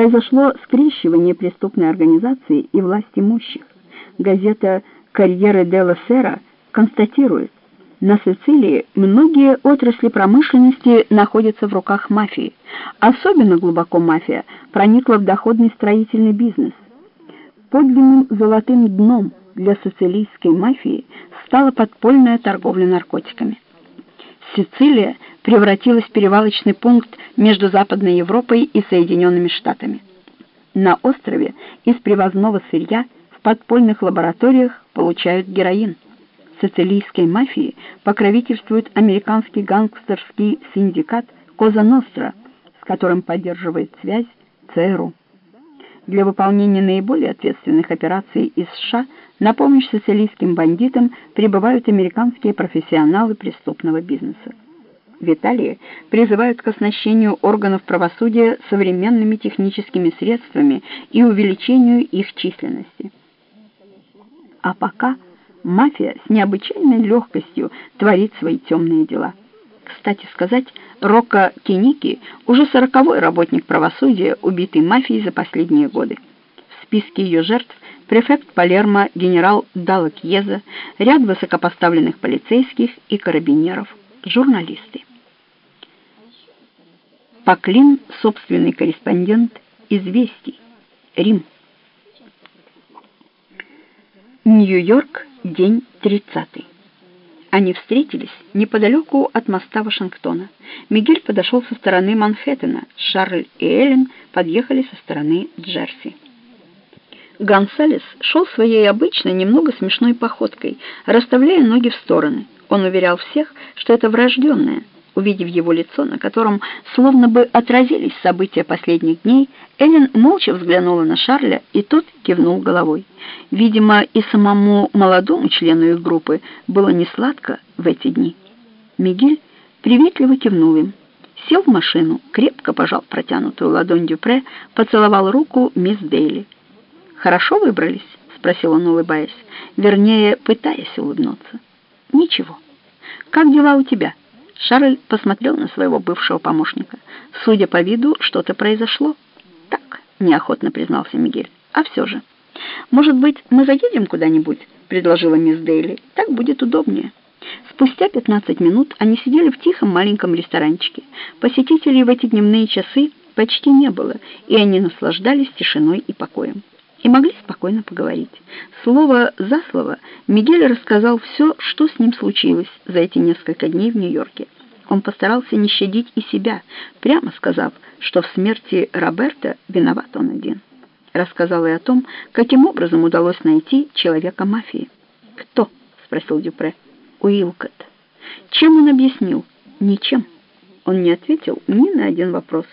произошло скрещивание преступной организации и власть имущих. Газета «Карьеры Делла Сера» констатирует, на Сицилии многие отрасли промышленности находятся в руках мафии. Особенно глубоко мафия проникла в доходный строительный бизнес. Подлинным золотым дном для сицилийской мафии стала подпольная торговля наркотиками. Сицилия превратилась в перевалочный пункт между Западной Европой и Соединенными Штатами. На острове из привозного сырья в подпольных лабораториях получают героин. Сицилийской мафии покровительствует американский гангстерский синдикат «Коза Ностра», с которым поддерживает связь ЦРУ. Для выполнения наиболее ответственных операций из США на помощь сицилийским бандитам прибывают американские профессионалы преступного бизнеса. В Италии призывают к оснащению органов правосудия современными техническими средствами и увеличению их численности. А пока мафия с необычайной легкостью творит свои темные дела. Кстати сказать, Рокко Киники уже сороковой работник правосудия, убитый мафией за последние годы. В списке ее жертв префект Палермо генерал Дало ряд высокопоставленных полицейских и карабинеров, журналисты. Поклин, собственный корреспондент «Известий», Рим. Нью-Йорк, день 30. Они встретились неподалеку от моста Вашингтона. Мигель подошел со стороны Манхэттена, Шарль и Эллен подъехали со стороны Джерси. Гонсалес шел своей обычной, немного смешной походкой, расставляя ноги в стороны. Он уверял всех, что это врожденное – Увидев его лицо, на котором словно бы отразились события последних дней, Эллен молча взглянула на Шарля, и тот кивнул головой. Видимо, и самому молодому члену их группы было несладко в эти дни. Мигель приветливо кивнул им. Сел в машину, крепко пожал протянутую ладонь Дюпре, поцеловал руку мисс Дейли. «Хорошо выбрались?» — спросил он, улыбаясь. Вернее, пытаясь улыбнуться. «Ничего. Как дела у тебя?» Шарль посмотрел на своего бывшего помощника. Судя по виду, что-то произошло. Так, неохотно признался Мигель. А все же. Может быть, мы заедем куда-нибудь? предложила мисс Дейли. Так будет удобнее. Спустя 15 минут они сидели в тихом маленьком ресторанчике. Посетителей в эти дневные часы почти не было, и они наслаждались тишиной и покоем. И могли спокойно поговорить. Слово за слово Мигель рассказал все, что с ним случилось за эти несколько дней в Нью-Йорке. Он постарался не щадить и себя, прямо сказав, что в смерти Роберта виноват он один. Рассказал и о том, каким образом удалось найти человека мафии. «Кто?» — спросил Дюпре. «Уилкот». Чем он объяснил? Ничем. Он не ответил ни на один вопрос.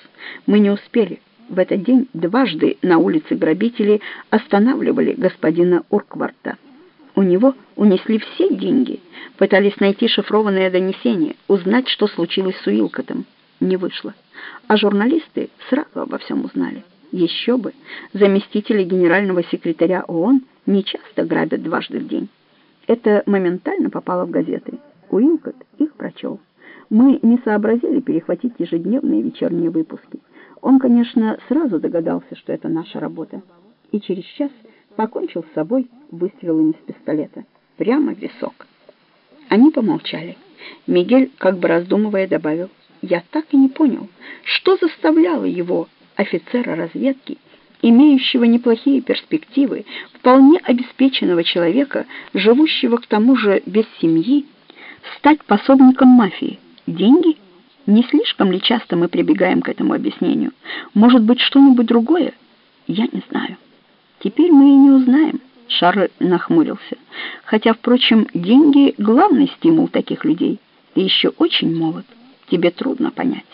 Мы не успели. В этот день дважды на улице грабители останавливали господина Уркварта. У него унесли все деньги, пытались найти шифрованное донесение, узнать, что случилось с Уилкотом. Не вышло. А журналисты сразу обо всем узнали. Еще бы, заместители генерального секретаря ООН не часто грабят дважды в день. Это моментально попало в газеты. Уилкот их прочел. Мы не сообразили перехватить ежедневные вечерние выпуски. Он, конечно, сразу догадался, что это наша работа. И через час покончил с собой выстрелом из пистолета. Прямо в висок. Они помолчали. Мигель, как бы раздумывая, добавил, «Я так и не понял, что заставляло его, офицера разведки, имеющего неплохие перспективы, вполне обеспеченного человека, живущего к тому же без семьи, стать пособником мафии? Деньги?» Не слишком ли часто мы прибегаем к этому объяснению? Может быть, что-нибудь другое? Я не знаю. Теперь мы и не узнаем. Шарль нахмурился. Хотя, впрочем, деньги — главный стимул таких людей. Ты еще очень молод. Тебе трудно понять.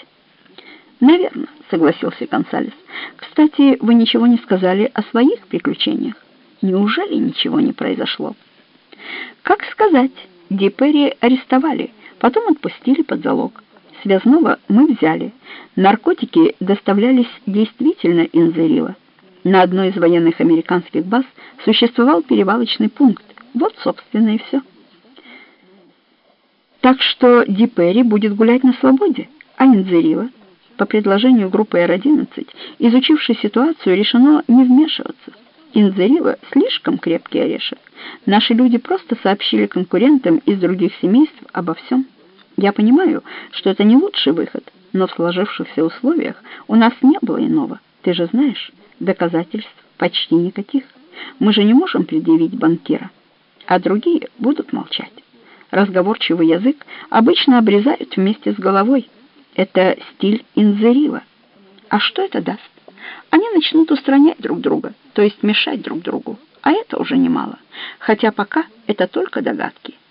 «Наверно», — согласился Гонсалес. «Кстати, вы ничего не сказали о своих приключениях. Неужели ничего не произошло?» «Как сказать, Дипери арестовали, потом отпустили под залог. Связного мы взяли. Наркотики доставлялись действительно из Зерила. На одной из военных американских баз существовал перевалочный пункт. Вот, собственно, и все. Так что Ди Перри будет гулять на свободе, а Инзерила? По предложению группы Р-11, изучившей ситуацию, решено не вмешиваться. Инзерила слишком крепкий орешек. Наши люди просто сообщили конкурентам из других семейств обо всем. Я понимаю, что это не лучший выход, но в сложившихся условиях у нас не было иного. Ты же знаешь, доказательств почти никаких. Мы же не можем предъявить банкира, а другие будут молчать. Разговорчивый язык обычно обрезают вместе с головой. Это стиль инзерила. А что это даст? Они начнут устранять друг друга, то есть мешать друг другу. А это уже немало. Хотя пока это только догадки.